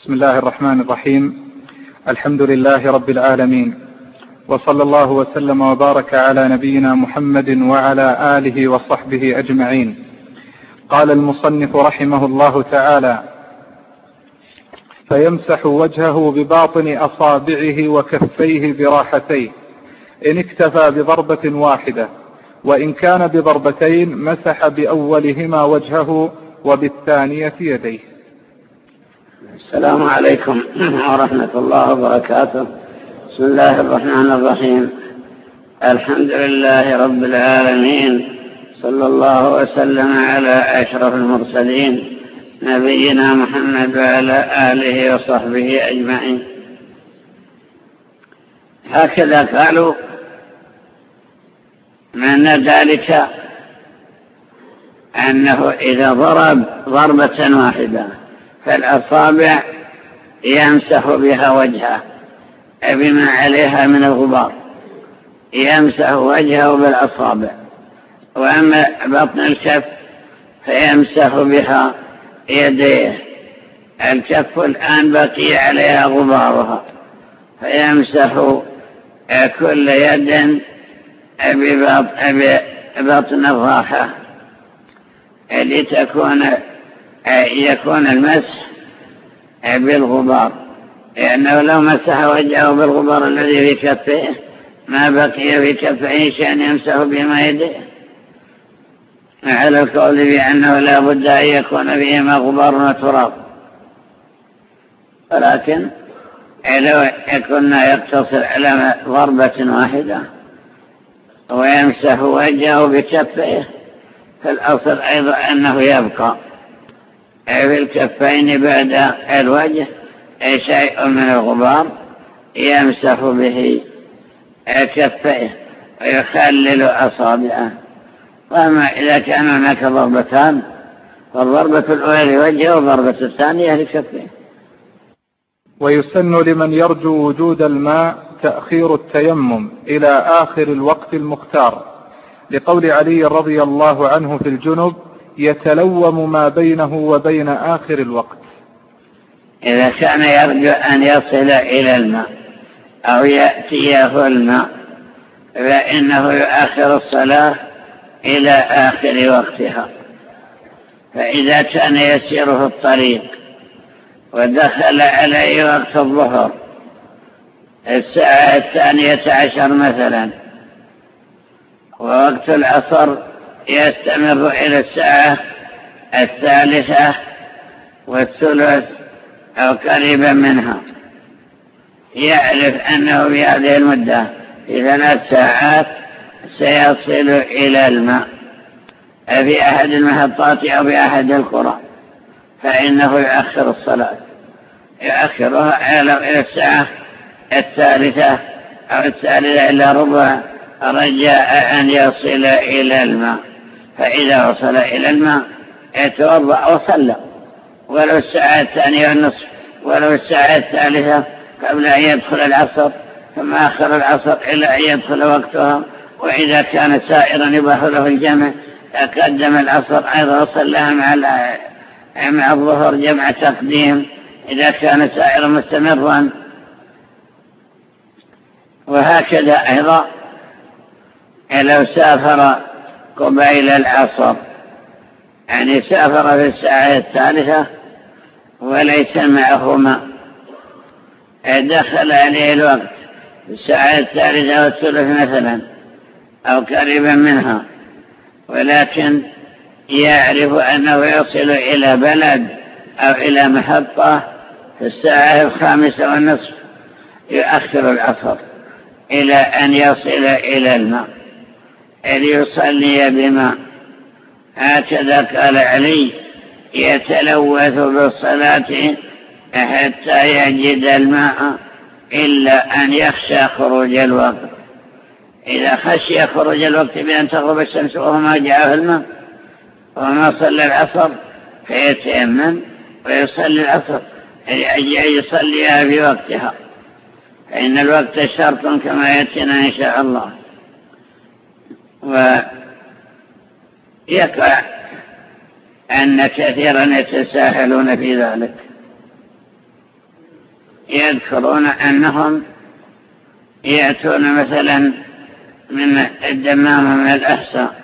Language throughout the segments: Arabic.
بسم الله الرحمن الرحيم. الحمد لله رب العالمين. وصلى الله وسلم وبارك على نبينا محمد وعلى آله وصحبه أجمعين. قال المصنف رحمه الله تعالى فيمسح وجهه بباطن أصابعه وكفيه براحتيه. إن اكتفى بضربة واحدة وإن كان بضربتين مسح بأولهما وجهه وبالثانية يديه. السلام عليكم ورحمة الله وبركاته. بسم الله الرحمن الرحيم. الحمد لله رب العالمين. صلى الله وسلم على أشرف المرسلين. نبينا محمد وعلى آله وصحبه أجمعين. هكذا قالوا من ذلك أنه إذا ضرب ضربة واحدة فالأصابع يمسح بها وجهه بما عليها من الغبار يمسح وجهه بالأصابع. وأما بطن الكف فيمسح بها يديه الكف الآن بقي عليها غبارها. فيمسح كل يد ببطن الراحة لتكون يكون المسح بالغبار لأنه لو مسح وجهه بالغبار الذي في كفيه ما بقي في كفيه شأن يمسح بما يديه. على القول بأنه لا بد أن يكون فيهما غبار وتراب. ولكن لو كنا يقتصر على ضربة واحدة ويمسح وجهه بكفيه فالأصل أيضا أنه يبقى. في الكفين بعد الوجه شيء من الغبار يمسح به كفيه ويخلل أصابعه. وأما إذا كان هناك ضربتان فالضربة الأولى لوجهه والضربة الثانية لكفيه. ويسن لمن يرجو وجود الماء تأخير التيمم إلى آخر الوقت المختار. لقول علي رضي الله عنه في الجنب يتلوم ما بينه وبين آخر الوقت. إذا كان يرجو أن يصل إلى الماء أو يأتيه الماء فإنه يؤخر الصلاة إلى آخر وقتها. فإذا كان يسير في الطريق ودخل عليه وقت الظهر الساعة الثانية عشر مثلا ووقت العصر يستمر إلى الساعة الثالثة والثلث أو قريبا منها. يعرف أنه في هذه المدة في ثلاث ساعات سيصل إلى الماء. في أحد المحطات أو في أحد القرى. فإنه يؤخر الصلاة. يؤخرها إلى الساعة الثالثة أو الثالثة إلى ربع. رجاء أن يصل إلى الماء. فإذا وصل إلى الماء يتوضأ وصلى. ولو الساعة الثانية والنصف ولو الساعة الثالثة قبل أن يدخل العصر ثم أخر العصر إلى أن يدخل وقتها. وإذا كان سائرا يباح له الجمع قدم العصر أيضا صلىها مع مع الظهر جمع تقديم. إذا كان سائرا مستمرا. وهكذا أيضا. لو سافر قبيل العصر. يعني سافر في الساعة الثالثة وليس معه ماء دخل عليه الوقت في الساعة الثالثة والثلث مثلا أو قريبا منها. ولكن يعرف أنه يصل إلى بلد أو إلى محطة في الساعة الخامسة والنصف. يؤخر العصر إلى أن يصل إلى الماء ليصلي بماء هكذا قال علي يتلوث بالصلاة حتى يجد الماء إلا أن يخشى خروج الوقت. إذا خشي خروج الوقت بأن تغرب الشمس وهو ما جاءه الماء وما صلى العصر فيتيمم ويصلي العصر لأجل يصليها في وقتها فإن الوقت شرط كما يأتينا إن شاء الله. ويقع أن كثيرا يتساهلون في ذلك. يذكرون أنهم يأتون مثلا من الدمام من الأحساء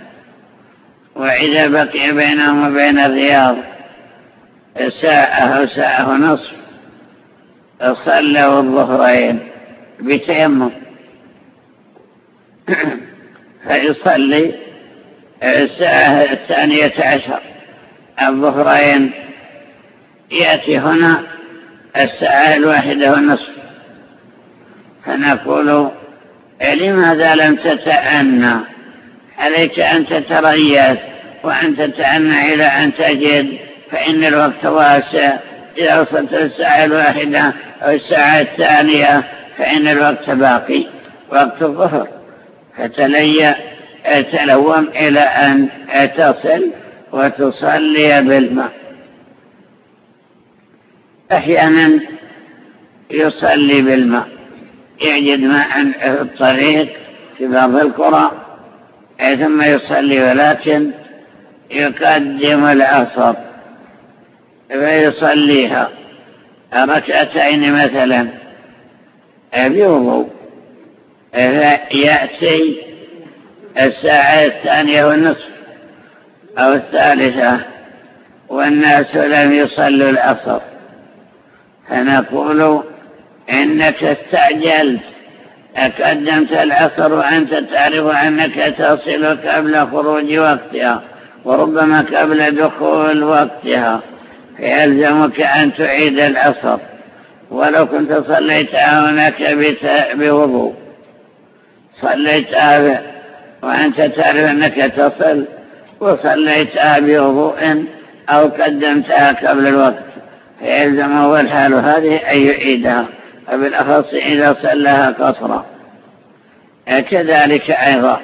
وإذا بقي بينهم وبين الرياض ساعة أو ساعة ونصف صلوا الظهرين بتيمم. فيصلي الساعة الثانية عشر. الظهرين يأتي هنا الساعة الواحدة والنصف فنقول لماذا لم تتأنى؟ عليك أن تتريث وأن تتأنى إلى أن تجد فإن الوقت واسع. إذا وصلت الساعة الواحدة أو الساعة الثانية فإن الوقت باقي وقت الظهر. فتلي تلوم إلى أن تصل وتصلي بالماء. أحيانا يصلي بالماء. يجد ماء في الطريق في بعض القرى ثم يصلي ولكن يقدم العصر فيصليها. ركعتين مثلا. بوضوء فيأتي الساعة الثانية والنصف أو الثالثة والناس لم يصلوا العصر. فنقول إنك استعجلت. قدمت العصر وأنت تعرف أنك تصل قبل خروج وقتها وربما قبل دخول وقتها. فيلزمك أن تعيد العصر. ولو كنت صليتها هناك بوضوء. صليتها وأنت تعرف أنك تصل وصليتها بوضوء أو قدمتها قبل الوقت. فيلزمه الحال هذه أن يعيدها وبالأخص إذا صلىها قصرا. كذلك أيضا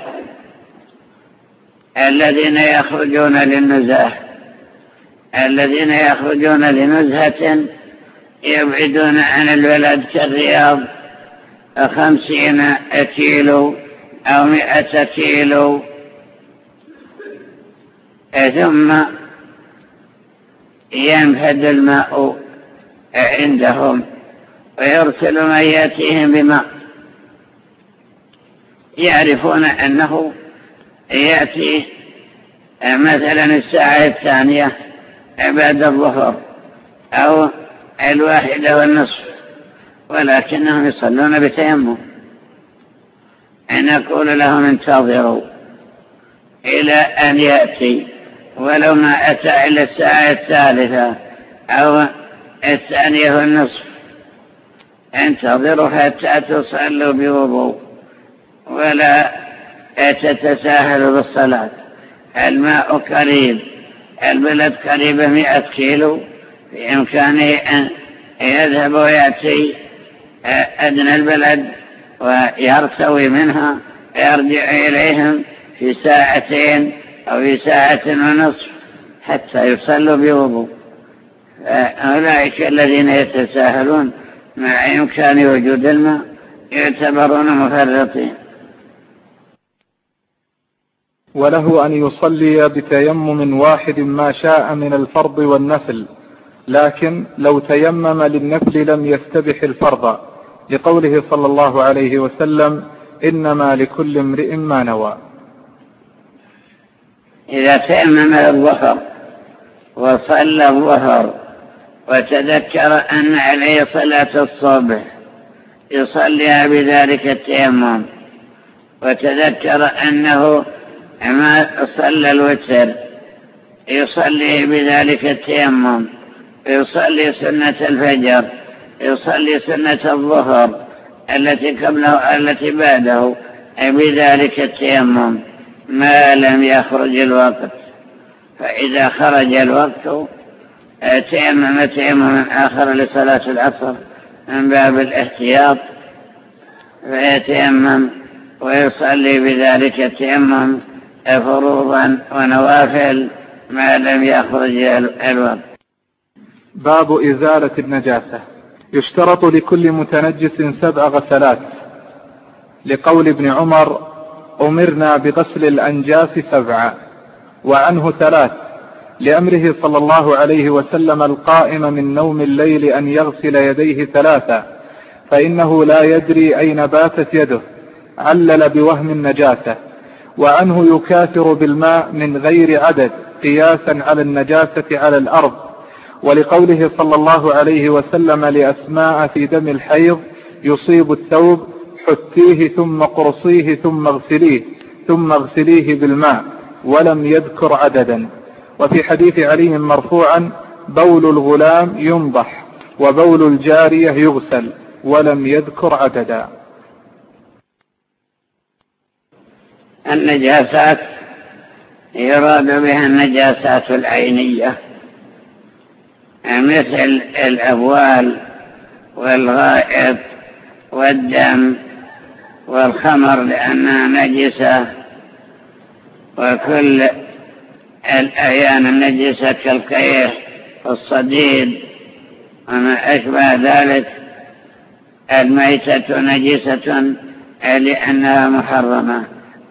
الذين يخرجون للنزاح الذين يخرجون لنزهة يبعدون عن البلد كالرياض. خمسين كيلو أو مئة كيلو. ثم ينفد الماء عندهم ويرسل من يأتيهم بماء. يعرفون أنه يأتي مثلا الساعة الثانية بعد الظهر أو الواحدة والنصف. ولكنهم يصلون بتيمم. نقول لهم انتظروا إلى أن يأتي ولو ما أتى إلى الساعة الثالثة أو الثانية والنصف. انتظروا حتى تصلوا بوضوء ولا تتساهلوا بالصلاة. الماء قريب البلد قريبة مئة كيلو في إمكانه أن يذهب ويأتي. أدنى البلد ويرتوي منها يرجع إليهم في ساعتين أو في ساعة ونصف حتى يصلوا بوضوء. أولئك الذين يتساهلون مع إمكان وجود الماء يعتبرون مفرطين. وله أن يصلي بتيمم واحد ما شاء من الفرض والنفل لكن لو تيمم للنفل لم يستبح الفرض. لقوله صلى الله عليه وسلم إنما لكل امرئ ما نوى. إذا تيمم الظهر وصلى الظهر وتذكر أن عليه صلاة الصبح يصليها بذلك التيمم وتذكر أنه ما صلى الوتر يصلي بذلك التيمم يصلي سنة الفجر يصلي سنة الظهر التي قبله التي بعده بذلك التيمم ما لم يخرج الوقت. فإذا خرج الوقت تيمم تيمما آخر لصلاة العصر من باب الاحتياط فيتيمم ويصلي بذلك التيمم فروضا ونوافل ما لم يخرج الوقت. باب إزالة النجاسة. يشترط لكل متنجس سبع غسلات. لقول ابن عمر أمرنا بغسل الأنجاس سبعا وعنه ثلاث لأمره صلى الله عليه وسلم القائم من نوم الليل أن يغسل يديه ثلاثا فإنه لا يدري أين باتت يده علل بوهم النجاسة وعنه يكاثر بالماء من غير عدد قياسا على النجاسة على الأرض. ولقوله صلى الله عليه وسلم لأسماء في دم الحيض يصيب الثوب حتيه ثم قرصيه ثم اغسليه ثم اغسليه بالماء ولم يذكر عددا. وفي حديث علي مرفوعا بول الغلام ينضح وبول الجارية يغسل ولم يذكر عددا. النجاسات يراد بها النجاسات العينية. مثل الأبوال والغائط والدم والخمر لأنها نجسة وكل الأعيان النجسة كالقيح والصديد وما أشبه ذلك. الميتة نجسة لأنها محرمة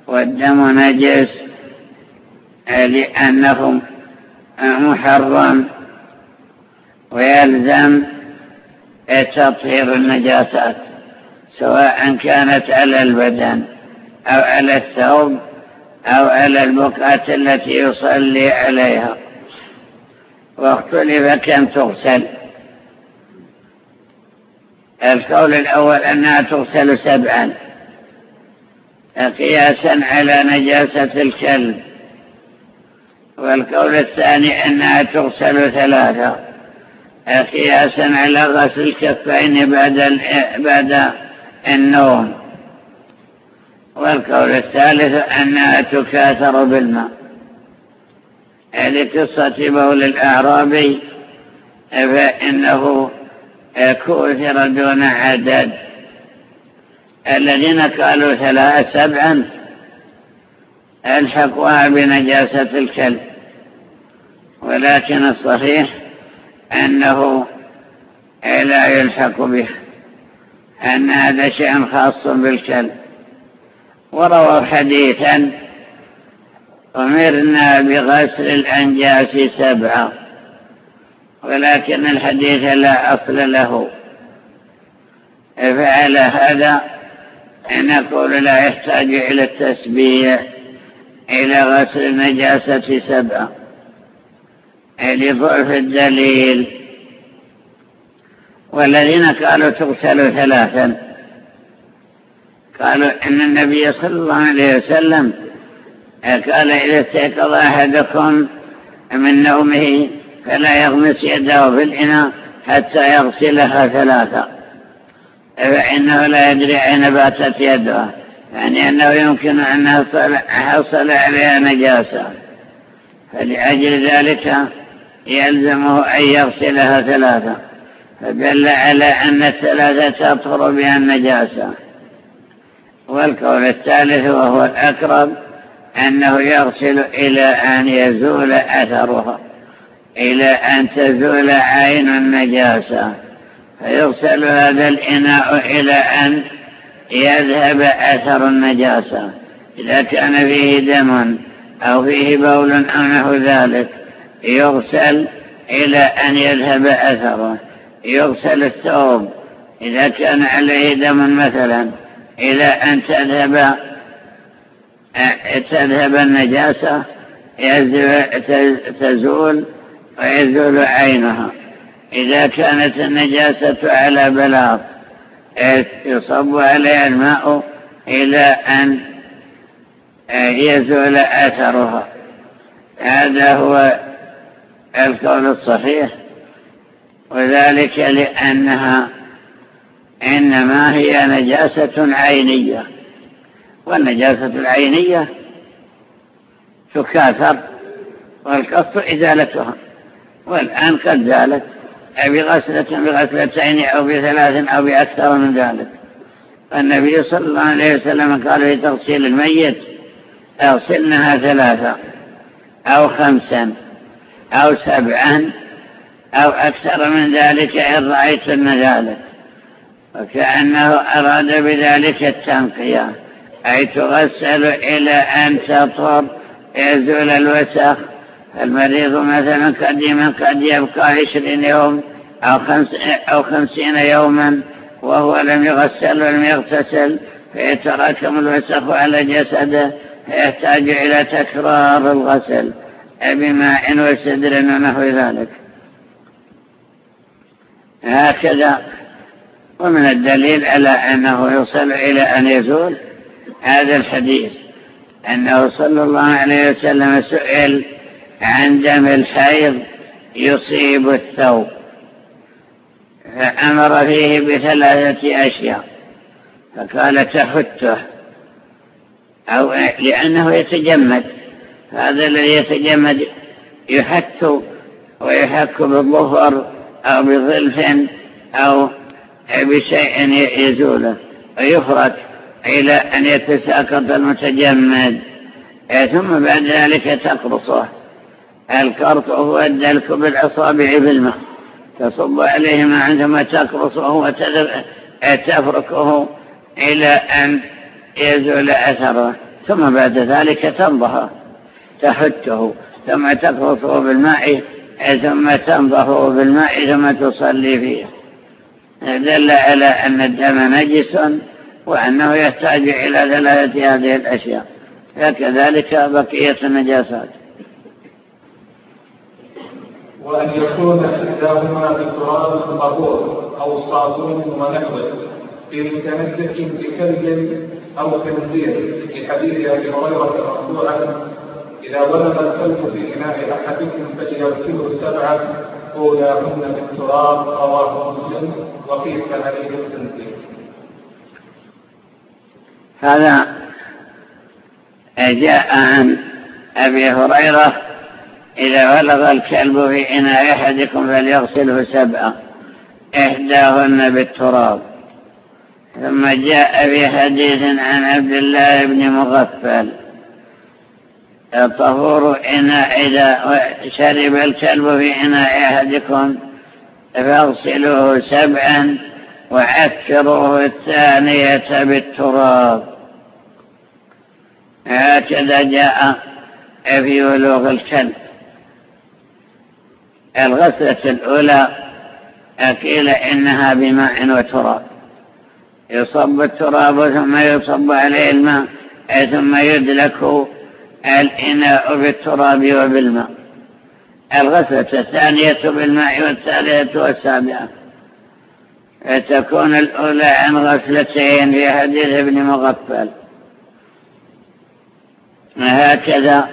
والدم نجس لأنه محرم. ويلزم تطهير النجاسات سواء كانت على البدن أو على الثوب أو على البقعة التي يصلي عليها. واختلف كم تغسل. القول الأول أنها تغسل سبعا. قياسا على نجاسة الكلب. والقول الثاني أنها تغسل ثلاثة. قياسا على غسل الكفين بعد بعد النوم. والقول الثالث أنها تكاثر بالماء. لقصة بول الأعرابي فإنه كوثر دون عدد. الذين قالوا ثلاث سبعا ألحقوها بنجاسة الكلب. ولكن الصحيح أنه لا يلحق به أن هذا شيء خاص بالكلب. ورووا حديثا أمرنا بغسل الأنجاس سبعة ولكن الحديث لا أصل له. فعلى هذا نقول لا يحتاج إلى التسبيح إلى غسل النجاسة سبعة لضعف الدليل والذين قالوا تغسل ثلاثا. قالوا إن النبي صلى الله عليه وسلم قال إذا استيقظ أحدكم من نومه فلا يغمس يده في الإناء حتى يغسلها ثلاثة فإنه لا يدري أين باتت يده يعني أنه يمكن أن حصل عليها نجاسة. فلأجل ذلك يلزمه أن يغسلها ثلاثة فدل على أن الثلاثة تطهر بها النجاسة. والقول الثالث وهو الأقرب أنه يغسل إلى أن يزول أثرها إلى أن تزول عين النجاسة. فيغسل هذا الإناء إلى أن يذهب أثر النجاسة إذا كان فيه دم أو فيه بول أو نحو ذلك. يغسل إلى أن يذهب أثره. يغسل الثوب إذا كان عليه دم مثلا إلى أن تذهب تذهب النجاسة تزول ويزول عينها. إذا كانت النجاسة على بلاط يصب عليها الماء إلى أن يزول أثرها. هذا هو القول الصحيح وذلك لأنها إنما هي نجاسة عينية. والنجاسة العينية تكاثر والقصد إزالتها والآن قد زالت بغسلة بغسلتين أو بثلاث أو بأكثر من ذلك. النبي صلى الله عليه وسلم قال في تغسيل الميت أغسلنها ثلاثة أو خمسا. أو سبعا أو أكثر من ذلك إن رأيتن ذلك وكأنه أراد بذلك التنقية أي تغسل إلى أن تطهر يزول الوسخ. المريض مثلا قديما قد يبقى عشرين يوم أو, خمس أو خمسين يوما وهو لم يغسل ولم يغتسل فيتراكم الوسخ على جسده فيحتاج إلى تكرار الغسل. بماء وسدر ونحو ذلك. هكذا ومن الدليل على أنه يوصل إلى أن يزول هذا الحديث. أنه صلى الله عليه وسلم سئل عن دم الحيض يصيب الثوب. فأمر فيه بثلاثة أشياء. فقال تحته. أو لأنه يتجمد. هذا الذي يتجمد. يحت ويحك بالظفر أو بظلف أو بشيء يزوله ويفرك إلى أن يتساقط المتجمد. ثم بعد ذلك تقرصه. القرط هو الدلك بالأصابع بالماء تصب عليه ما عندما تقرصه وتفركه إلى أن يزول أثره. ثم بعد ذلك تنضه تحته ثم تقرصه بالماء ثم تنضه بالماء ثم تصلي فيه. دل على أن الدم نجس وأنه يحتاج إلى ثلاثة هذه الأشياء. فكذلك بقية النجاسات. وأن يكون إحداهما بالتراب طهور أو صابون ونحوه في متمسك بكلب أو خنزير في حديث أبي هريرة مرفوعا إذا ولد الكلب في إناء أحدكم فليغسله سبعا. أولاهن بالتراب رواه مسلم وقيس عليه الخنزير هذا جاء عن أبي هريرة إذا ولغ الكلب في إناء أحدكم فليغسله سبعا. إحداهن بالتراب. ثم جاء في حديث عن عبد الله بن مغفل. طهور إناء إذا شرب الكلب في إناء أحدكم فاغسلوه سبعا وعكروه الثانية بالتراب. هكذا جاء في ولوغ الكلب. الغسلة الأولى قيل إنها بماء وتراب. يصب التراب ثم يصب عليه الماء ثم يدلك الإناء بالتراب وبالماء. الغسلة الثانية بالماء والثالثة والسابعة. تكون الأولى عن غسلتين في حديث ابن مغفل. هكذا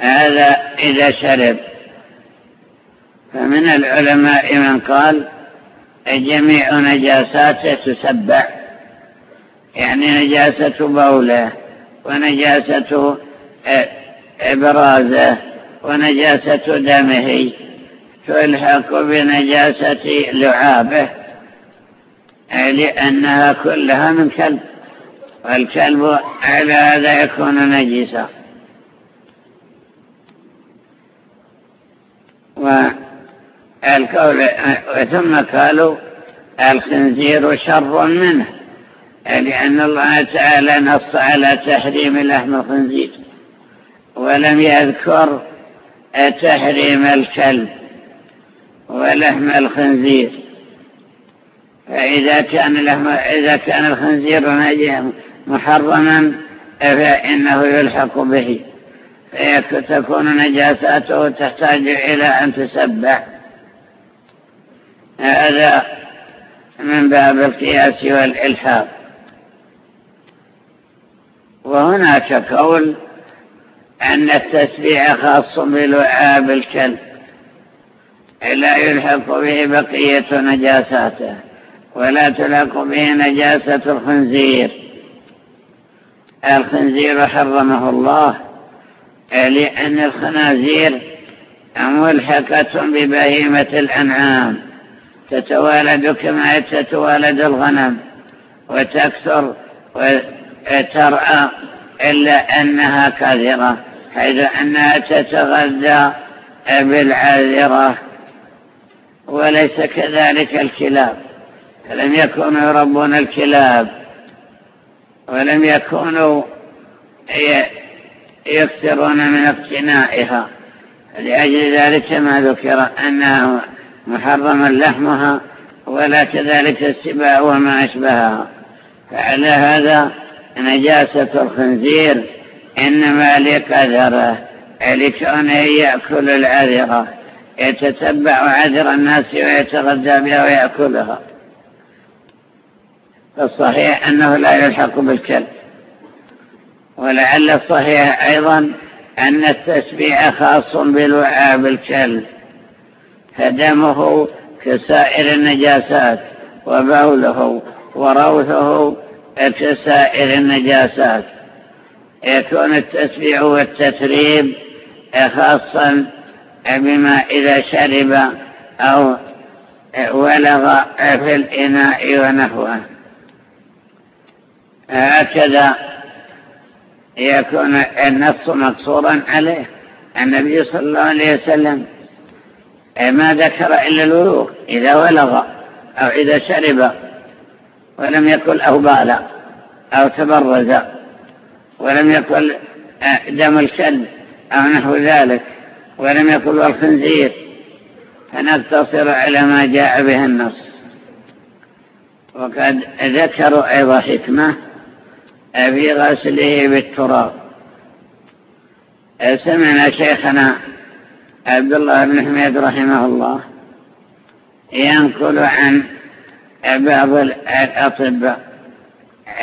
هذا إذا شرب. فمن العلماء من قال جميع نجاساته تسبع يعني نجاسة بوله. ونجاسة إبرازه ونجاسة دمه تلحق بنجاسة لعابه لأنها كلها من كلب والكلب على هذا يكون نجسا. والقول ثم قالوا الخنزير شر منه. لأن الله تعالى نص على تحريم لحم الخنزير. ولم يذكر تحريم الكلب ولحم الخنزير. فإذا كان لحم إذا كان الخنزير محرما فإنه يلحق به. فتكون نجاساته تحتاج إلى أن تسبح. هذا من باب القياس والإلحاق. وهناك قول أن التسبيع خاص بلعاب الكلب لا يلحق به بقية نجاساته ولا تلحق به نجاسة الخنزير. الخنزير حرمه الله لأن الخنازير ملحقة ببهيمة الأنعام تتوالد كما تتوالد الغنم وتكثر وترعى إلا أنها كثيرة حيث أنها تتغذى بالعذرة وليس كذلك الكلاب. فلم يكونوا يربون الكلاب ولم يكونوا يكثرون من اقتنائها. لأجل ذلك ما ذكر أنها محرم لحمها ولا كذلك السباع وما أشبهها. فعلى هذا نجاسة الخنزير إنما لقدره لكونه يأكل العذرة. يتتبع عذر الناس ويتغذى بها ويأكلها. فالصحيح أنه لا يلحق بالكلب. ولعل الصحيح أيضا أن التسبيع خاص بالوعاء بالكلب فدمه كسائر النجاسات وبوله وروثه كسائر النجاسات. يكون التسبيع والتتريب خاصا بما إذا شرب أو ولغ في الإناء ونحوه. هكذا يكون النص مقصورا عليه. النبي صلى الله عليه وسلم ما ذكر إلا الولوغ إذا ولغ أو إذا شرب ولم يكن أو بال أو تبرز ولم يكن دم الكلب أو نحو ذلك ولم يكن الخنزير. فنقتصر على ما جاء به النص. وقد ذكروا أيضا حكمة في غسله بالتراب. سمعنا شيخنا عبد الله بن حميد رحمه الله ينقل عن بعض الأطباء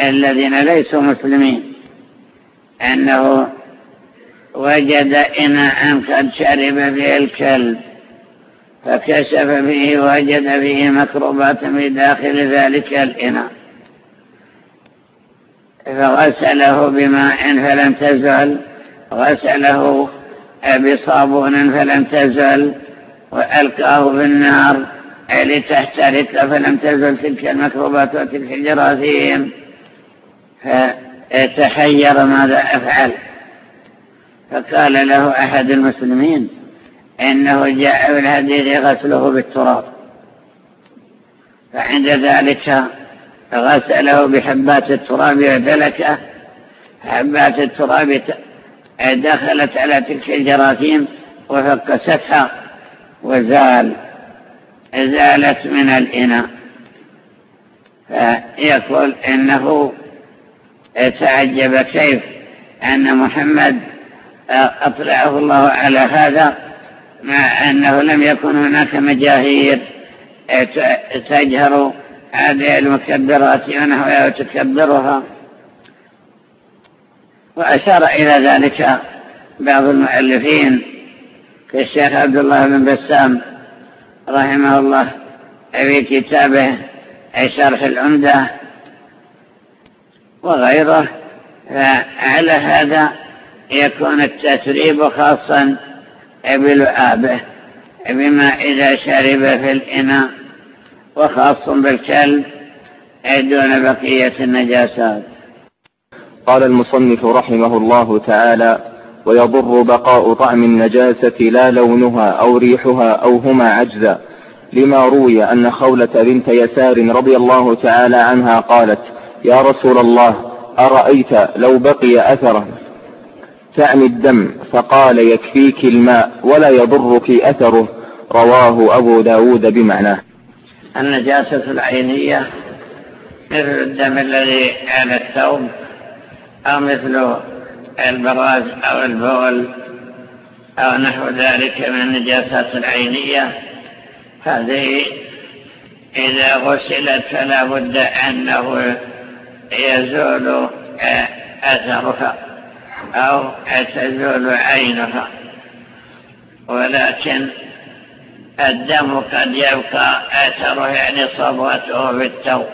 الذين ليسوا مسلمين أنه وجد إناء قد شرب به الكلب فكشف به وجد فيه مكروبات في داخل ذلك الإناء فغسله بماء فلم تزل غسله بصابون فلم تزل وألقاه في النار. لتحترق فلم تزل تلك المكروبات وتلك الجراثيم. فتحير ماذا أفعل. فقال له أحد المسلمين إنه جاء في الحديث غسله بالتراب. فعند ذلك غسله بحبات التراب ودلكه حبات التراب دخلت على تلك الجراثيم وفكستها وزال. زالت من الإناء. فيقول إنه تعجب كيف أن محمد أطلعه الله على هذا مع أنه لم يكن هناك مجاهير تجهر هذه المكبرات ونحوها وتكبرها. وأشار إلى ذلك بعض المؤلفين كالشيخ عبد الله بن بسام رحمه الله في كتابه شرح العمدة وغيره. فعلى هذا يكون التتريب خاصا بلعابه بما إذا شرب في الإناء وخاص بالكلب دون بقية النجاسات. قال المصنف رحمه الله تعالى ويضر بقاء طعم النجاسة لا لونها أو ريحها أو هما عجزا. لما روي أن خولة بنت يسار رضي الله تعالى عنها قالت يا رسول الله أرأيت لو بقي أثره تعني الدم فقال يكفيك الماء ولا يضرك أثره. رواه أبو داود بمعناه. النجاسة العينية مثل الدم الذي على الثوب أو مثل البراز أو البول أو نحو ذلك من النجاسات العينية هذه إذا غسلت فلا بد أنه يزول أثرها أو تزول عينها. ولكن الدم قد يبقى أثره يعني صبغته بالتوب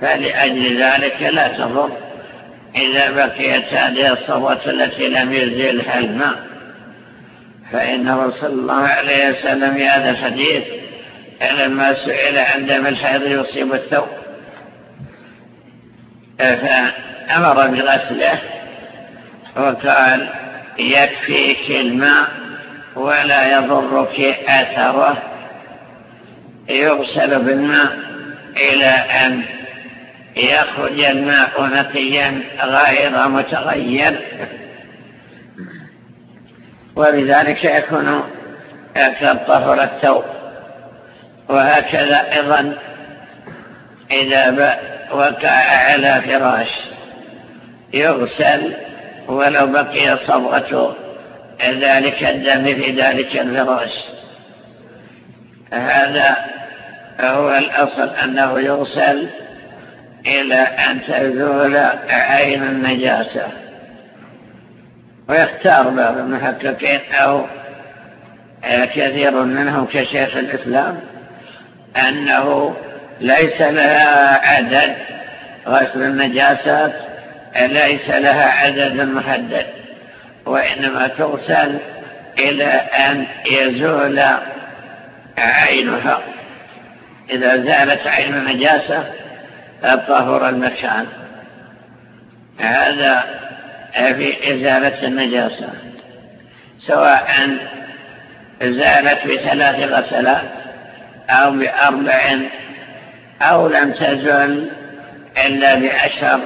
فلأجل ذلك لا تضر. إذا بقيت هذه الصبغة التي لم يزيلها الماء فإنه صلى الله عليه وسلم في هذا الحديث لما سئل عن دم الحيض يصيب الثوب. فأمر بغسله وقال يكفيك الماء ولا يضرك أثره. يغسل بالماء إلى أن يخرج الماء نقيا غير متغير. وبذلك يكون قد طهر الثوب. وهكذا أيضا إذا وقع على فراش يغسل ولو بقي صبغة ذلك الدم في ذلك الفراش. هذا هو الأصل أنه يغسل إلى أن تزول عين النجاسة. ويختار بعض المحققين أو كثير منهم كشيخ الإسلام أنه ليس لها عدد غسل النجاسات ليس لها عدد محدد وإنما تغسل إلى أن يزول عينها. إذا زالت عين النجاسة طهر المكان هذا في إزالة النجاسة سواء زالت بثلاث غسلات أو بأربع أو لم تزل إلا بأشر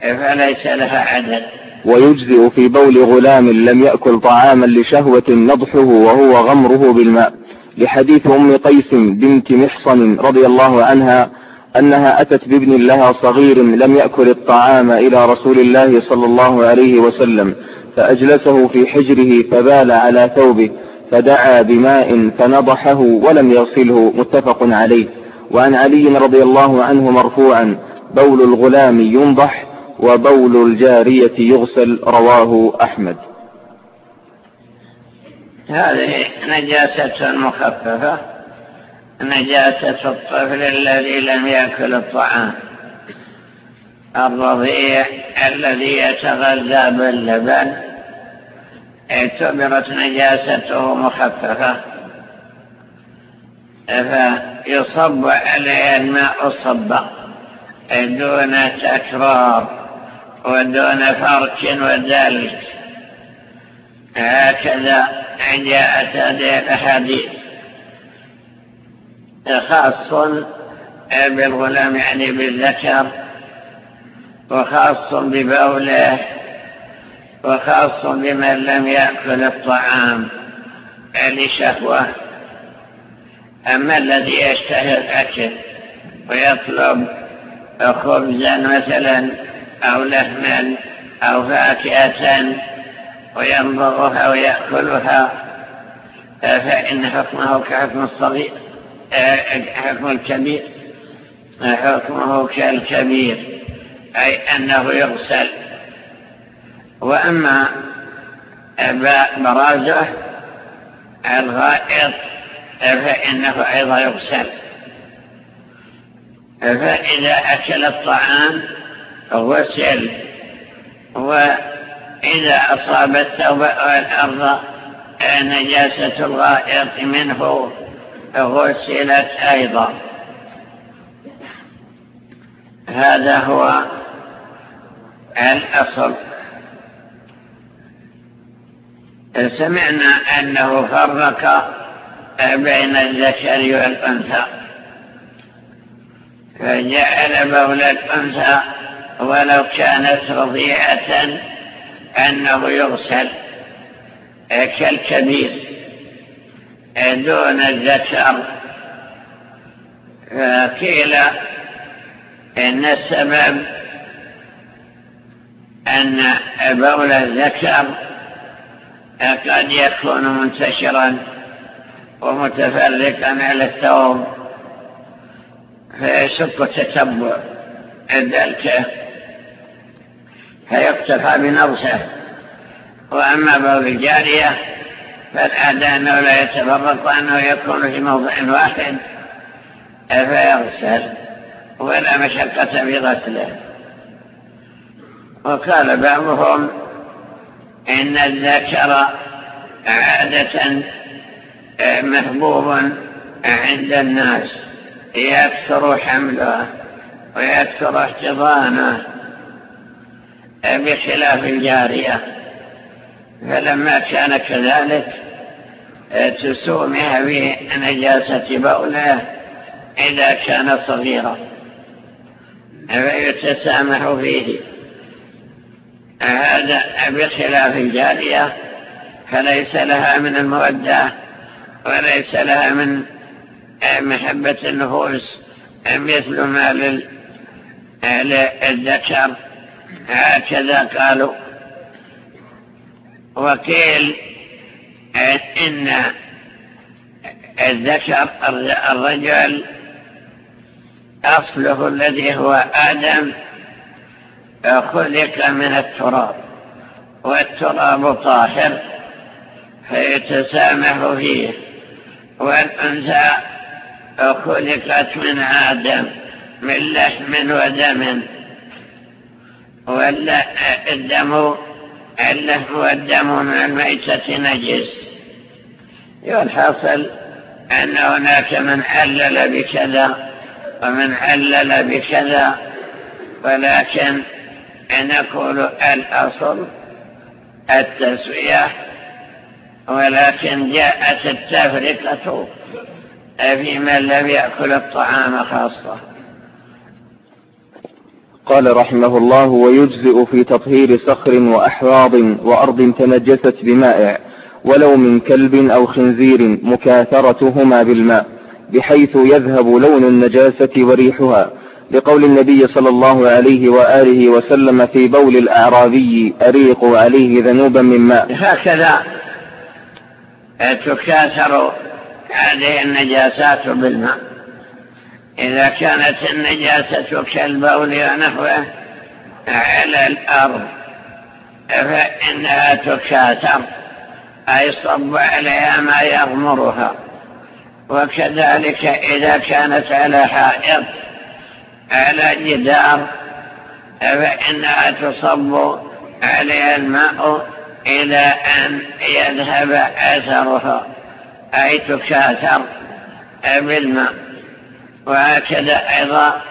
فليس لها عدد. ويجزئ في بول غلام لم يأكل طعاما لشهوة نضحه وهو غمره بالماء. لحديث أم قيس بنت محصن رضي الله عنها أنها أتت بابن لها صغير لم يأكل الطعام إلى رسول الله صلى الله عليه وسلم فأجلسه في حجره فبال على ثوبه فدعا بماء فنضحه ولم يغسله متفق عليه. وعن علي رضي الله عنه مرفوعا بول الغلام ينضح وبول الجارية يغسل رواه أحمد. هذه نجاسة مخففة. نجاسة الطفل الذي لم يأكل الطعام. الرضيع الذي يتغذى باللبن. اعتبرت نجاسته مخففة. فيصب عليه الماء صبا دون تكرار ودون فرك ودلك هكذا جاءت هذه الأحاديث. خاص بالغلام يعني بالذكر وخاص ببوله وخاص بمن لم يأكل الطعام لشهوة أما الذي يشتهي الأكل ويطلب خبزا مثلا أو لحما أو فاكهة وينظرها ويأكلها فإن حكمه كحكم الصغير حكم الكبير حكمه كالكبير أي أنه يغسل. وأما برازة الغائط فإنه أيضا يغسل. فإذا أكل الطعام غسل. وإذا أصاب الثوب والأرض نجاسة الغائط منه. غسلت أيضا. هذا هو الأصل. سمعنا أنه فرق بين الذكر والأنثى. فجعل بول الأنثى ولو كانت رضيعة أنه يغسل كالكبير. دون الذكر. فقيل إن السبب أن بول الذكر قد يكون منتشرا ومتفرقا على الثوب فيشق تتبع ذلك فيقتفى بنفسه. وأما بول الجارية فالعادة أنه لا يتفرق أنه يكون في موضع واحد. فيغسل ولا مشقة في غسله. وقال بعضهم إن الذكر عادة محبوب عند الناس. يكثر حمله ويكثر احتضانه بخلاف الجارية. فلما كان كذلك تسومها بنجاسة بوله إذا كان صغيرا. فيتسامح فيه. هذا بخلاف الجارية فليس لها من المودة وليس لها من محبة النفوس مثل ما للذكر. هكذا قالوا. وقيل إن الذكر الرجل أصله الذي هو آدم خلق من التراب والتراب طاهر فيتسامح فيه والأنثى خلقت من آدم من لحم ودم والدم اللحم والدم من الميتة نجس. والحاصل أن هناك من علل بكذا ومن علل بكذا ولكن نقول الأصل التسوية ولكن جاءت التفرقة في من لم يأكل الطعام خاصة. قال رحمه الله ويجزئ في تطهير صخر وأحواض وأرض تنجست بمائع ولو من كلب أو خنزير مكاثرتهما بالماء بحيث يذهب لون النجاسة وريحها. لقول النبي صلى الله عليه وآله وسلم في بول الأعرابي أريق عليه ذنوبا من ماء. هكذا تكاثر هذه النجاسات بالماء. إذا كانت النجاسة كالبول ونحوه على الأرض فإنها تكاثر أي صب عليها ما يغمرها. وكذلك إذا كانت على حائط على جدار فإنها تصب عليها الماء إلى أن يذهب أثرها أي تكاثر بالماء. وهكذا أيضا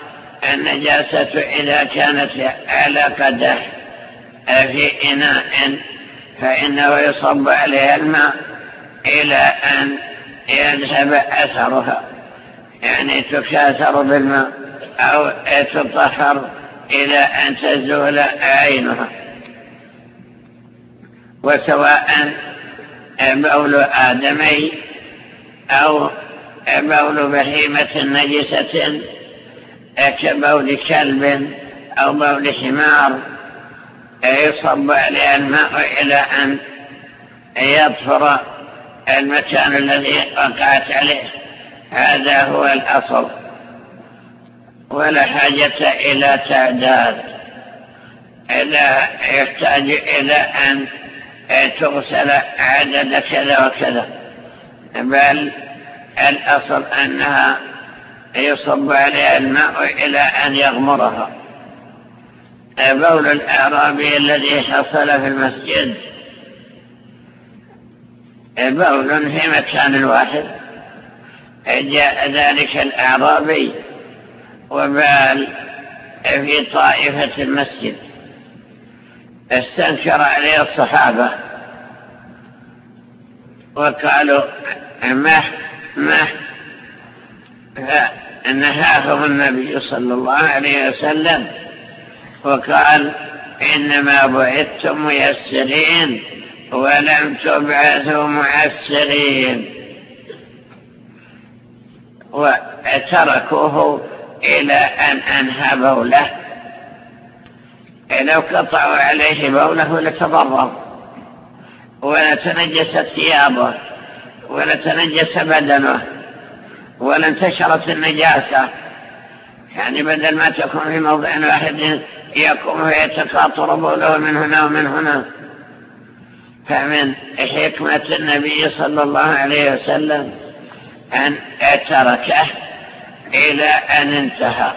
النجاسة إذا كانت على قدح في إناء فإنه يصب عليها الماء إلى أن يذهب أثرها. يعني تكاثر بالماء أو تطهر إلى أن تزول عينها. وسواء بول آدمي أو بول بهيمة نجسة كبول كلب أو بول حمار. يصب عليها الماء إلى أن يطفر المكان الذي وقعت عليه. هذا هو الأصل. ولا حاجة إلى تعداد. إلا يحتاج إلى أن تغسل عدد كذا وكذا. بل الأصل أنها يصب عليها الماء إلى أن يغمرها. بول الأعرابي الذي حصل في المسجد بول في مكان واحد. جاء ذلك الأعرابي وبال في طائفة المسجد. استنكر عليه الصحابة وقالوا ما ما فنهاهم النبي صلى الله عليه وسلم وقال إنما بعثتم ميسرين ولم تبعثوا معسرين. وتركوه إلى أن أنهى بوله. لو قطعوا عليه بوله لتضرر. ولتنجست ثيابه. ولتنجس بدنه ولانتشرت النجاسة. يعني بدل ما تكون في موضع واحد يقوم ويتقاطر بوله من هنا ومن هنا. فمن حكمة النبي صلى الله عليه وسلم أن تركه إلى أن انتهى.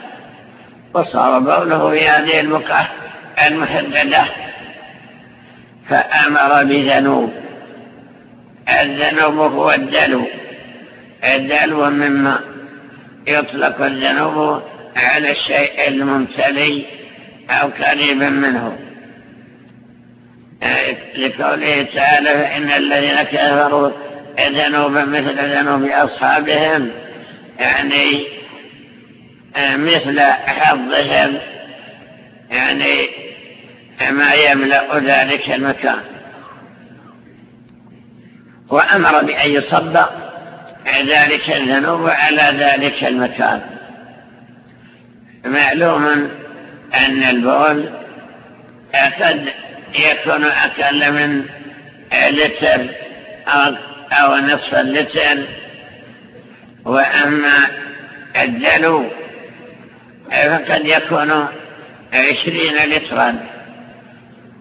وصار بوله في هذه البقعة المحددة. فأمر بذنوب. الذنوب هو الدلو. الدلو مما يطلق الذنوب على الشيء الممتلي أو قريبا منه. لقوله تعالى فإن الذين كفروا ذنوبا مثل ذنوب أصحابهم. يعني مثل حظهم. يعني ما يملأ ذلك المكان. وأمر بأن يصب ذلك الذنوب على ذلك المكان. معلوم أن البول قد يكون أقل من لتر أو نصف اللتر. وأما الدلو فقد يكون عشرين لترا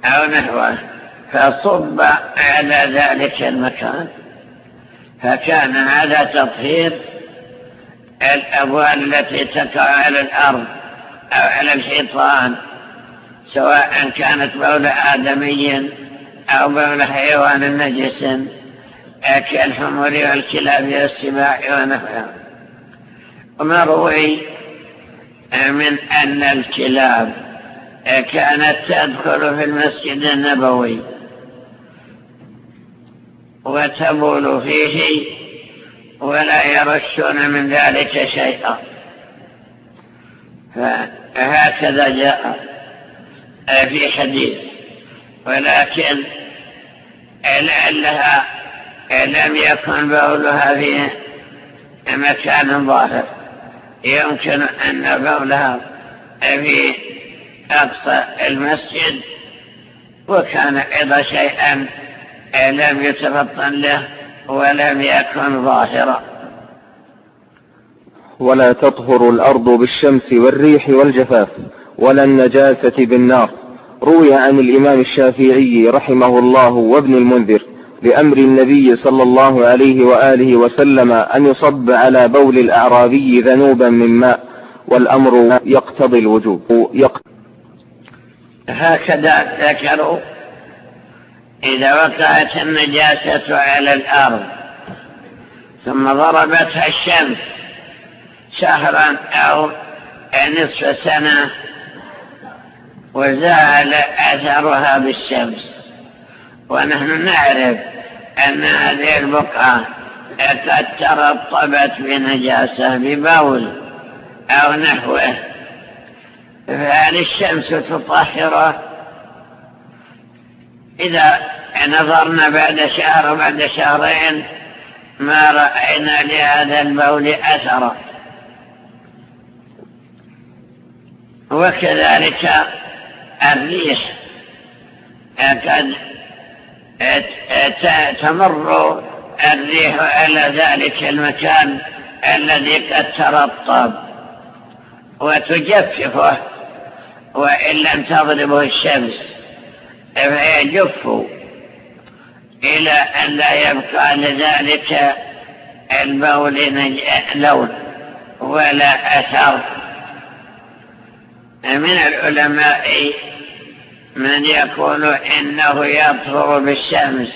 أو نحوه. فصب على ذلك المكان. فكان هذا تطهير الأبوال التي تقع على الأرض أو على الحيطان سواء كانت بول آدمي أو بول حيوان نجس كالحمر والكلاب والسباع ونحوها وما روي من أن الكلاب كانت تدخل في المسجد النبوي. وتبول فيه ولا يرشون من ذلك شيئا. فهكذا جاء في حديث. ولكن لعلها لم يكن بولها في مكان ظاهر. يمكن أن بولها في أقصى المسجد وكان أيضا شيئا لم يتفطن له ولم يكن ظاهرا. ولا تطهر الأرض بالشمس والريح والجفاف ولا النجاسة بالنار. روي عن الإمام الشافعي رحمه الله وابن المنذر لأمر النبي صلى الله عليه وآله وسلم أن يصب على بول الأعرابي ذنوبا من ماء والأمر يقتضي الوجوب. يقتضي هكذا ذكروا إذا وقعت النجاسة على الأرض ثم ضربتها الشمس شهرا أو نصف سنة وزال أثرها بالشمس. ونحن نعرف أن هذه البقعة قد ترطبت بنجاسة ببول أو نحوه. فهل الشمس تطهره؟ إذا نظرنا بعد شهر وبعد شهرين ما رأينا لهذا البول أثرا. وكذلك الريح قد تمر الريح على ذلك المكان الذي قد ترطب وتجففه وإن لم تضربه الشمس. فيجف إلى أن لا يبقى لذلك البول لون ولا أثر. من العلماء من يقول إنه يطهر بالشمس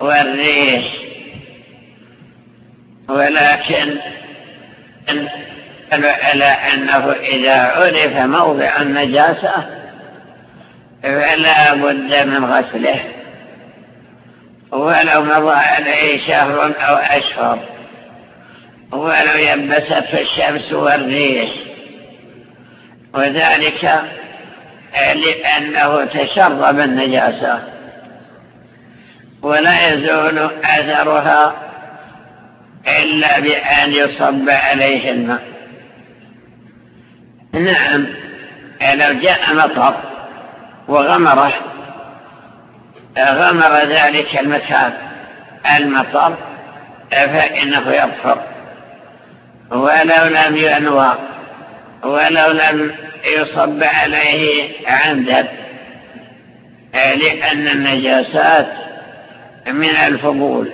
والريح ولكن على أنه إذا عرف موضع النجاسة فلا بد من غسله. ولو مضى عليه شهر أو أشهر ولو يبست في الشمس والريح وذلك لأنه تشرب النجاسة. ولا يزول أثرها إلا بأن يصب عليه الماء. نعم لو جاء مطر وغمره غمر ذلك المكان المطر فإنه يطفر ولو لم ينوى ولو لم يصب عليه عمدا لأن النجاسات من الفضول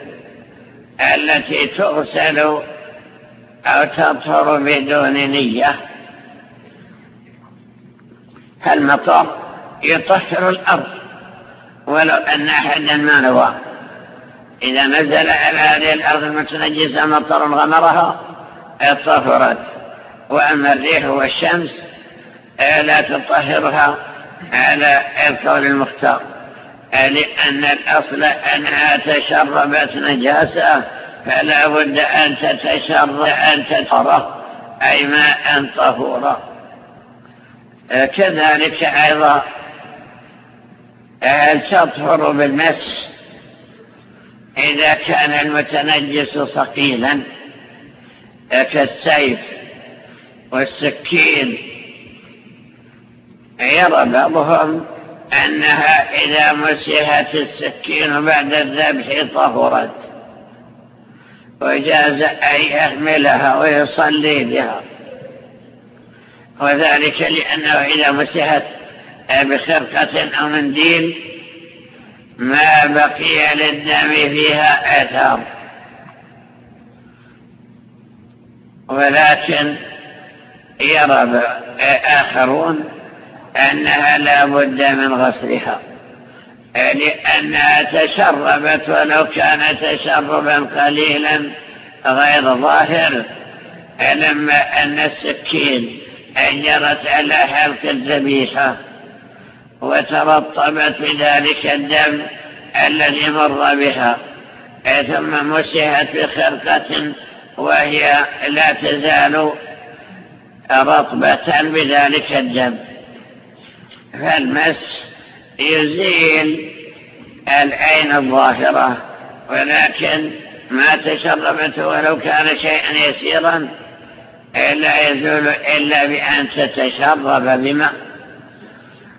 التي تغسل أو تطهر بدون نية. فالمطر يطهر الأرض. ولو أن أحدا ما نوى. إذا نزل على هذه الأرض المتنجسة مطر غمرها طهرت وأما الريح والشمس لا تطهرها على القول المختار. لأن الأصل أنها تشربت نجاسة فلا بد أن تتشرب أن تطهره أي ماء طهورا. كذلك أيضا تطهر بالمس إذا كان المتنجس صقيلا كالسيف والسكين. يرى بعضهم أنها إذا مسحت السكين بعد الذبح طهرت وجاز أن يحملها ويصلي بها. وذلك لأنه إذا مسحت بخرقة أو منديل ما بقي للدم فيها أثر ولكن يرى آخرون أنها لا بد من غسلها لأنها تشربت ولو كان تشربا قليلا غير ظاهر لما أن السكين أجرت على حلق الذبيحة وترطبت بذلك الدم الذي مر بها ثم مسحت بخرقة وهي لا تزال رطبة بذلك الدم. فالمس يزيل العين الظاهرة ولكن ما تشربته ولو كان شيئا يسيرا لا يزول إلا بأن تتشرب بماء.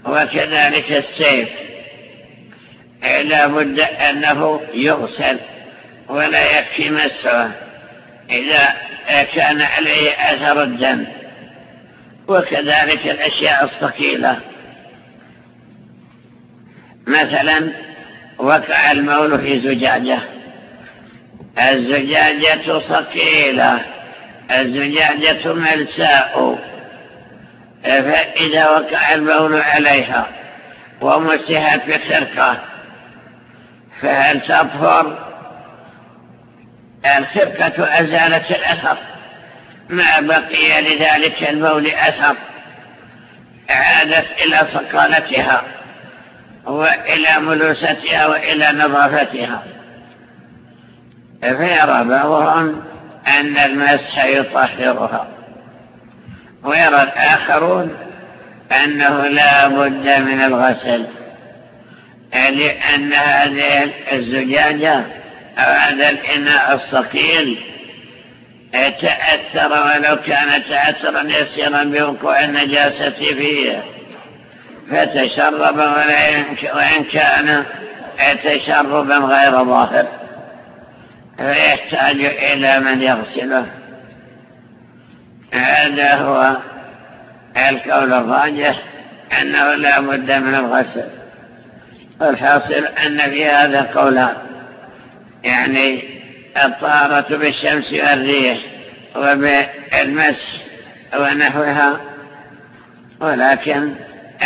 وكذلك السيف. لا بد أنه يغسل ولا يكفي مسه إذا كان عليه أثر الدم. وكذلك الأشياء الثقيلة. مثلا وقع المول في زجاجة. الزجاجة ثقيلة الزجاجة ملساء. فإذا وقع المول عليها ومسحت بخرقة فهل تطهر الخرقة أزالت الأثر ما بقي لذلك المول أثر عادت إلى ثقالتها وإلى ملوستها وإلى نظافتها. فيرى بعضهم أن المسح يطهرها. ويرى الآخرون أنه لا بد من الغسل. لأن هذه الزجاجة أو هذا الإناء الصقيل تأثر ولو كان تأثرا يسيرا بوقوع النجاسة فيه. فتشرب وإن كان تشربا غير ظاهر. فيحتاج إلى من يغسله. هذا هو القول الراجح أنه لا بد من الغسل. والحاصل أن في هذا قولان يعني الطهارة بالشمس والريح وبالمس ونحوها ولكن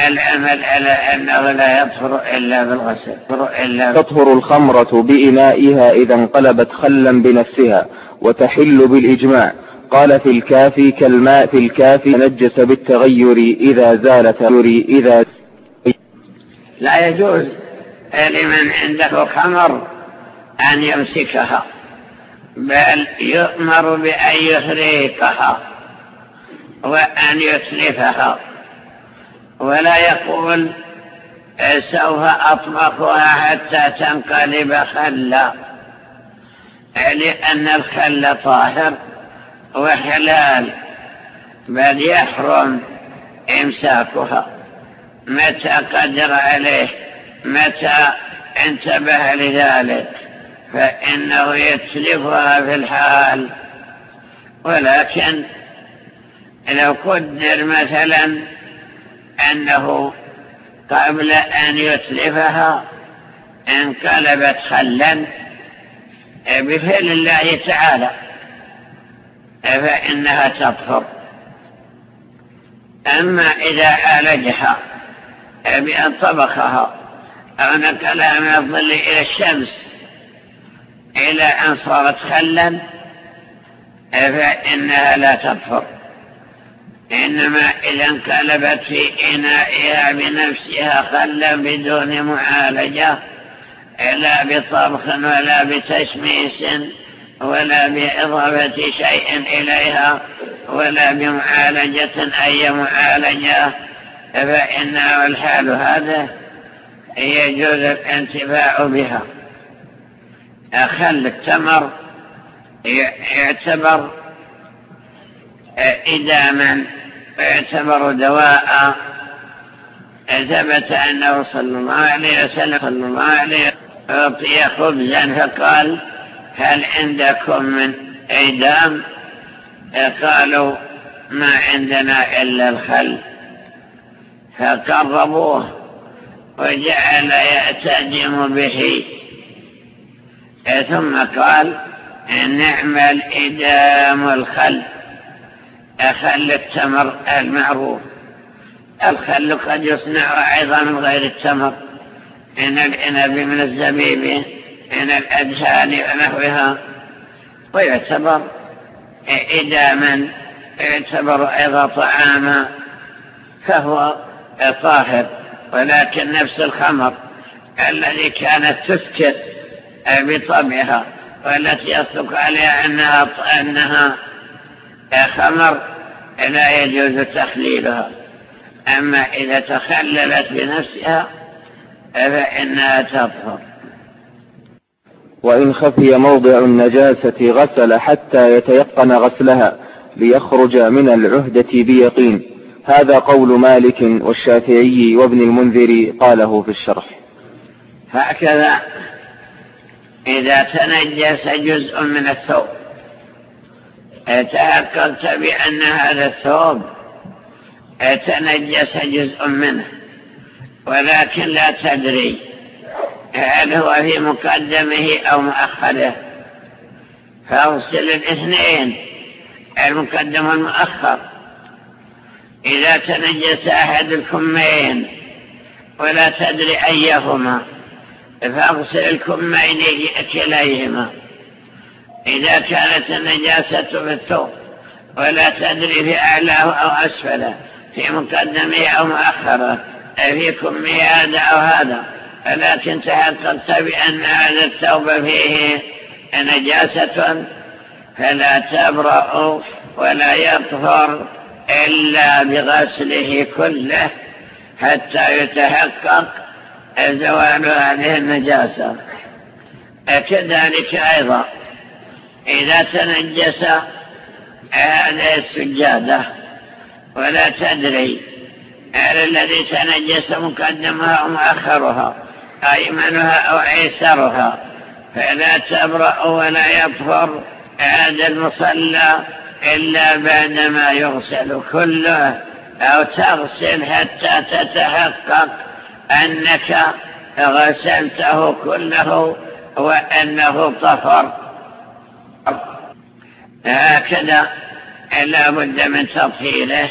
العمل على أنه لا يطهر إلا بالغسل إلا تطهر الخمرة بإنائها إذا انقلبت خلا بنفسها وتحل بالإجماع. قال في الكافي كالماء في الكافي نجس بالتغير إذا زال تغير إذا لا يجوز لمن عنده خمر أن يمسكها بل يؤمر بأن يحريقها وأن يتلفها. ولا يقول سوف أطبخها حتى تنقلب خلا لأن الخل طاهر. وحلال. بل يحرم إمساكها. متى قدر عليه متى انتبه لذلك فإنه يتلفها في الحال. ولكن لو قدر مثلا أنه قبل أن يتلفها انقلبت خلا بفعل الله تعالى. فإنها تطهر. أما إذا عالجها بأن طبخها أو نقلها من الظل إلى الشمس إلى أن صارت خلا فإنها لا تطهر. إنما إذا انقلبت في إنائها بنفسها خلا بدون معالجة لا بطبخ ولا بتشميس ولا بإضافة شيء إليها ولا بمعالجة أي معالجة فإنه الحال هذا يجوز الانتفاع بها. خل التمر يعتبر إداما ويعتبر دواء ثبت أنه صلى الله عليه وسلم صلى الله عليه أعطي خبزا فقال هل عندكم من إدام قالوا ما عندنا إلا الخل. فقربوه وجعل يأتدم به. ثم قال نعم الإدام الخل. خل التمر المعروف. الخل قد يصنع أيضا من غير التمر. من العنب من الزبيب. من الأدهان ونحوها. ويعتبر إداما يعتبر أيضا طعاما فهو طاهر ولكن نفس الخمر الذي كانت تسكر بطبعها والتي يصدق عليها أنها, أنها خمر لا يجوز تخليلها. أما إذا تخللت بنفسها فإنها تطهر. وإن خفي موضع النجاسة غسل حتى يتيقن غسلها ليخرج من العهدة بيقين. هذا قول مالك والشافعي وابن المنذر قاله في الشرح. هكذا إذا تنجس جزء من الثوب تأكدت بأن هذا الثوب تنجس جزء منه ولكن لا تدري هل هو في مقدمه أو مؤخره. فاغسل الاثنين المقدم والمؤخر. إذا تنجس أحد الكمين ولا تدري أيهما فاغسل الكمين كليهما إذا كانت النجاسة في الثوب ولا تدري في أعلاه أو أسفله في مقدمه أو مؤخره في كمه هذا أو هذا. ولكن تحققت بأن هذا الثوب فيه نجاسة فلا تبرأ ولا يطهر إلا بغسله كله حتى يتحقق زوال هذه النجاسة. كذلك أيضا إذا تنجس هذه السجادة ولا تدري هل الذي تنجس مقدمها أو مؤخرها أيمنها أو عيسرها فلا تبرأ ولا يطهر هذا المصلى إلا بعدما يغسل كله أو تغسل حتى تتحقق أنك غسلته كله وأنه طفر هكذا لا بد من تطهيره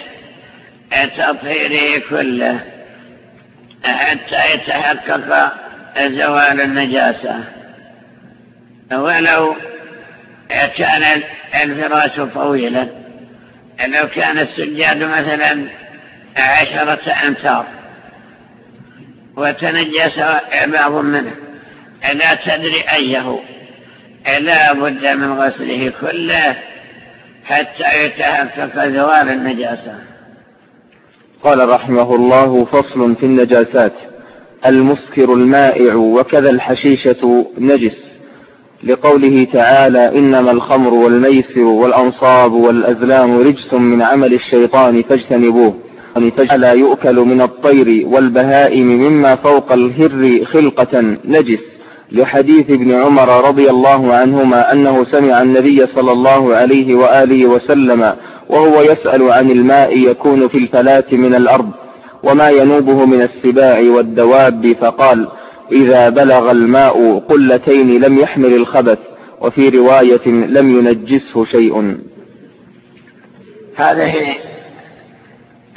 تطهيره كله. حتى يتحقق زوال النجاسة. ولو كان الفراش طويلا لو كان السجاد مثلا عشرة أمتار وتنجس بعض منه لا تدري أيه. لا بد من غسله كله حتى يتحقق زوال النجاسة. قال رحمه الله فصل في النجاسات. المسكر المائع وكذا الحشيشة نجس. لقوله تعالى إنما الخمر والميسر والأنصاب والأزلام رجس من عمل الشيطان فاجتنبوه. فلا يؤكل من الطير والبهائم مما فوق الهر خلقة نجس. لحديث ابن عمر رضي الله عنهما أنه سمع النبي صلى الله عليه وآله وسلم وهو يسأل عن الماء يكون في الفلاة من الأرض وما ينوبه من السباع والدواب فقال إذا بلغ الماء قلتين لم يحمل الخبث وفي رواية لم ينجسه شيء. هذه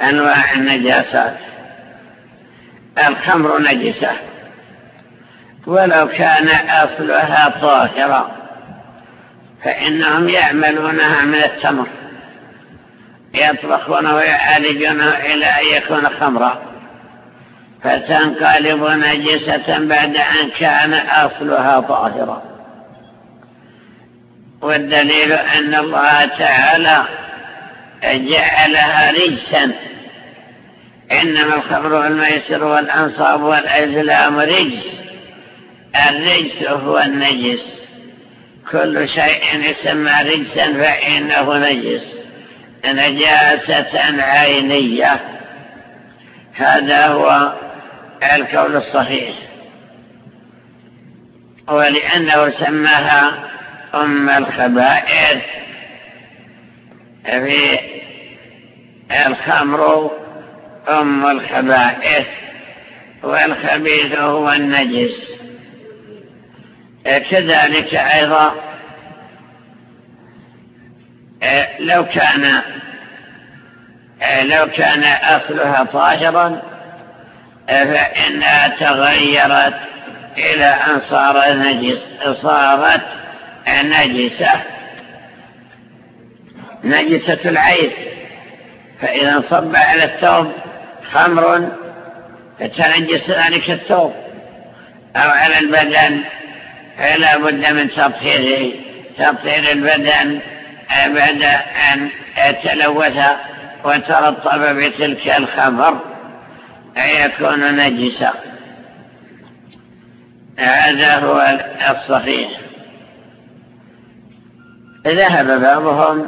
أنواع النجاسات. الخمر نجسة ولو كان أصلها طاهرا فإنهم يعملونها من التمر. يطبخونه ويعالجونه إلى أن يكون خمرا. فتنقلب نجسة بعد أن كان أصلها طاهرا. والدليل أن الله تعالى جعلها رجسا. إنما الخمر والميسر والأنصاب والأزلام رجس. الرجس هو النجس. كل شيء يسمى رجسا فإنه نجس. نجاسة عينية. هذا هو القول الصحيح. ولأنه سماها أم الخبائث في الخمر أم الخبائث والخبيث هو النجس. كذلك أيضا لو كان لو كان أصلها طاهرا فإنها تغيرت إلى أن صار نجس صارت نجسة نجسة العين فإذا صب على الثوب خمر فتنجس ذلك الثوب. أو على البدن فلا بد من تطهيره تطهير البدن بعد أن تلوث وترطب بتلك الخمر يكون نجسا. هذا هو الصحيح. ذهب بعضهم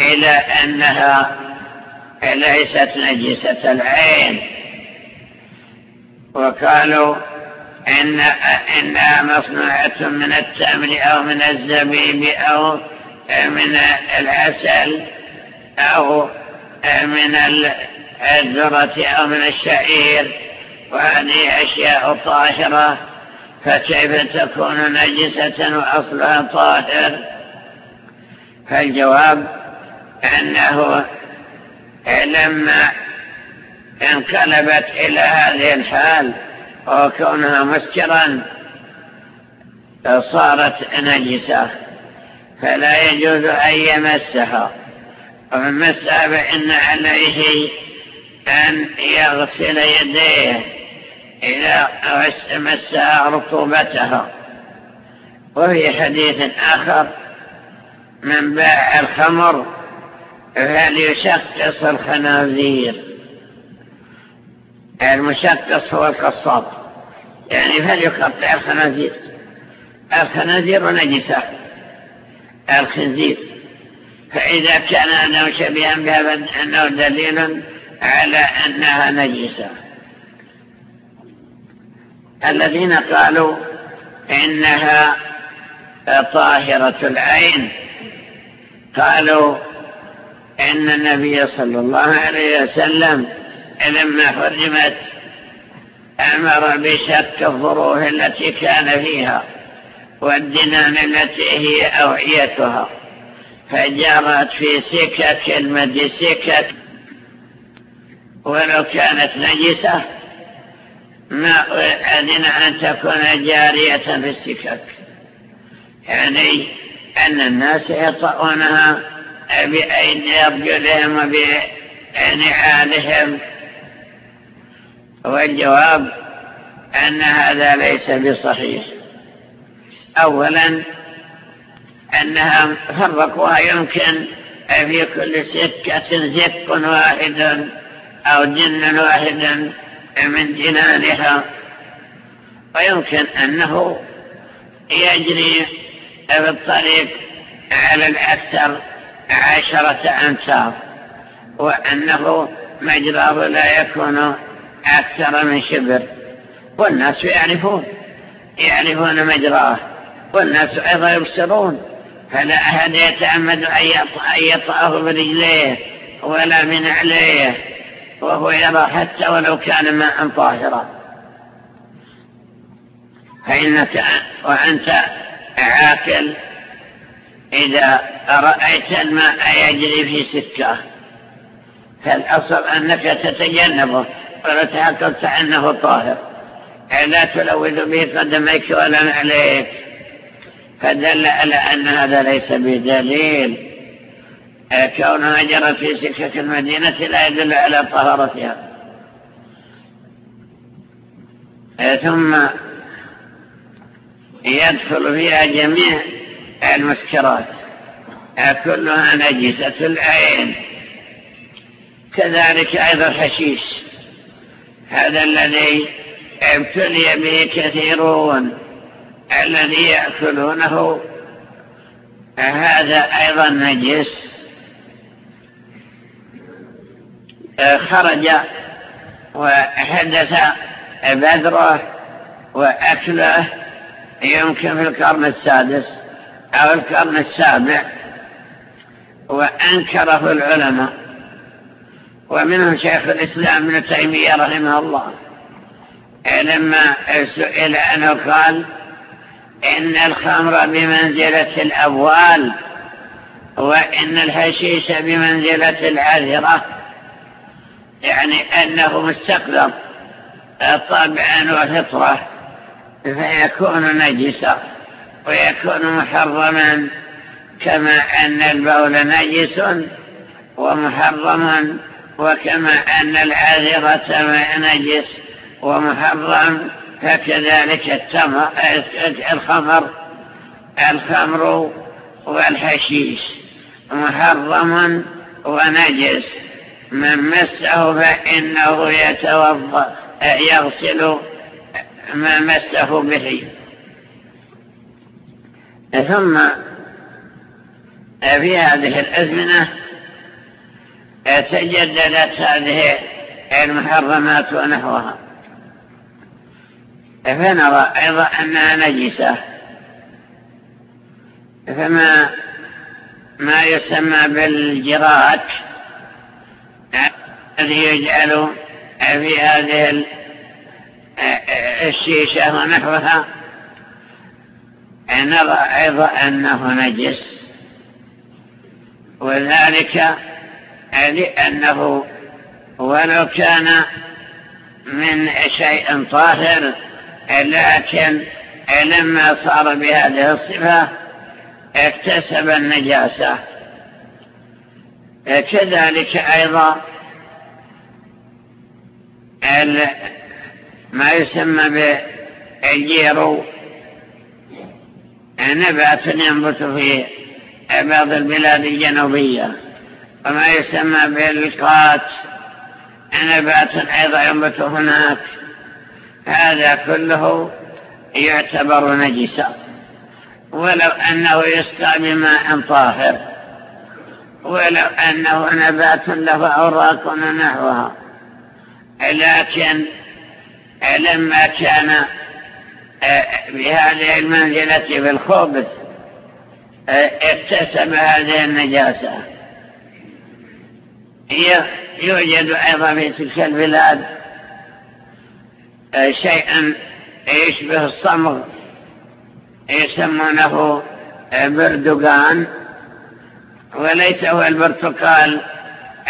إلى أنها ليست نجسة العين وقالوا إن إنها مصنوعة من التمر أو من الزبيب أو من العسل أو من الذرة أو من الشعير وهذه أشياء طاهرة فكيف تكون نجسة وأصلها طاهر؟ فالجواب أنه لما انقلبت إلى هذه الحال وكونها مسكرا صارت نجسة. فلا يجوز أن يمسها ومن مسها فإن عليه أن يغسل يديه إذا مسها رطوبتها وفي حديث آخر من باع الخمر فليشقص الخنازير. المشقص هو القصاب. يعني فليقطع الخنازير. الخنازير نجسة. الخنزير. فإذا كان أنه شبيها بها فإنه دليل على أنها نجسة. الذين قالوا إنها طاهرة العين قالوا إن النبي صلى الله عليه وسلم لما حرمت أمر بشك الظروف التي كان فيها. والدنان التي هي أوعيتها فجرت في سكك المد سكك. ولو كانت نجسة ما أذن أن تكون جارية في السكك. يعني أن الناس يطؤونها بأيدي أرجلهم وبنعالهم والجواب أن هذا ليس بصحيح. أولا أنها فرقوها يمكن في كل سكة زك واحد أو جن واحد من جنانها. ويمكن أنه يجري في الطريق على الأكثر عشرة أمتار وأنه مجراه لا يكون أكثر من شبر. والناس يعرفون يعرفون مجراه. والناس أيضا يبصرون فلا أحد يتعمد أن يطأه برجليه ولا من عليه وهو يرى حتى ولو كان ماء طاهرا. فإنك وأنت عاقل إذا رأيت الماء يجري في سكة فالأصل أنك تتجنبه ولا تحققت أنه طاهر. لا تلوث به قدميك ولا عليك. فدل على أن هذا ليس بدليل. كونها جرت في سكة المدينة لا يدل على طهارتها. ثم يدخل فيها جميع المسكرات. كلها نجسة العين. كذلك أيضا الحشيش. هذا الذي ابتلي به كثيرون. الذي يأكلونه هذا أيضا نجس. خرج وحدث بدره وأكله يمكن في القرن السادس أو القرن السابع وأنكره العلماء. ومنهم شيخ الإسلام ابن تيمية رحمه الله. لما سئل عنه قال إن الخمر بمنزلة الأبوال وإن الحشيش بمنزلة العذرة يعني أنه مستقدر طبعا وفطرة فيكون نجسا ويكون محرما كما أن البول نجس ومحرما وكما أن العذرة نجس ومحرم. فكذلك الخمر الخمر والحشيش محرم ونجس. من مسه فإنه يتوضأ يغسل ما مسه به. ثم في هذه الأزمنة تجددت هذه المحرمات ونحوها فنرى أيضا أنها نجسة؟ فما ما يسمى بالجرات؟ الذي يجعل في هذه الشيشة ونحوها نرى أيضا أنه نجس. وذلك لأنه ولو كان من شيء طاهر لكن لما صار بهذه الصفة اكتسب النجاسة. كذلك أيضا ما يسمى بالجيرو نبات ينبت في بعض البلاد الجنوبية. وما يسمى بالقات نبات أيضا ينبت هناك. هذا كله يعتبر نجسا ولو أنه يسقى بماء طاهر ولو أنه نبات له أوراق ونحوها. لكن لما كان بهذه المنزلة في الخبث اكتسب هذه النجاسة. يوجد أيضا في تلك البلاد شيئا يشبه الصمغ يسمونه بردقان وليس هو البرتقال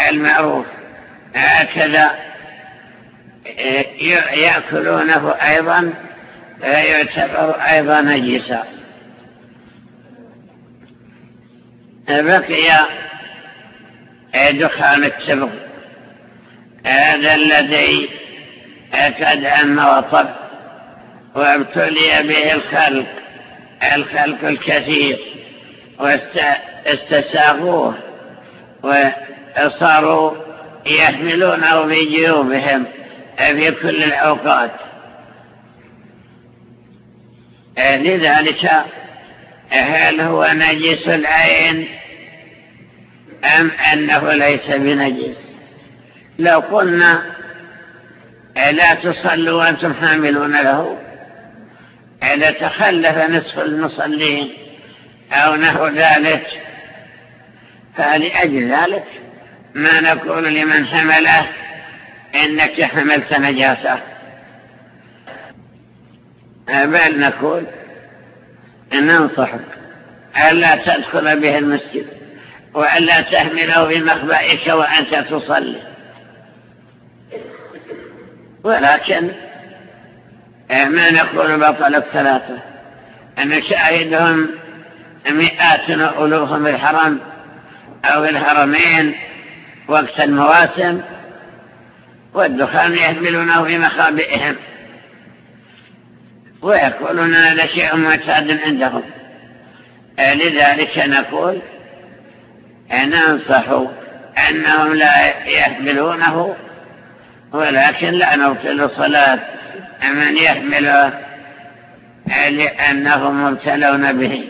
المعروف. هكذا يأكلونه أيضا يعتبر أيضا نجسا. بقي دخان التبغ. هذا الذي قد أم وطب وأبتلي به الخلق الخلق الكثير واستساغوه وصاروا يحملونه في جيوبهم في كل الأوقات. لذلك هل هو نجس العين أم أنه ليس بنجس؟ لو قلنا لا تصلوا وأنتم حاملون له؟ إذا تخلف نصف المصلين أو نحو ذلك؟ فلأجل ذلك ما نقول لمن حمله إنك حملت نجاسة. بل نقول ننصحك ألا تدخل به المسجد وألا تحمله في مخبئك وأنت تصلي. ولكن ما نقول بطل الثلاثة. أن شاهدهم مئات وألوف الحرم أو الحرمين وقت المواسم والدخان يحملونه في مخابئهم ويقولون هذا شيء معتاد عندهم. لذلك نقول ننصح أنهم لا يحملونه ولكن لا نبطل صلاة من يحمله لأنهم مبتلون به.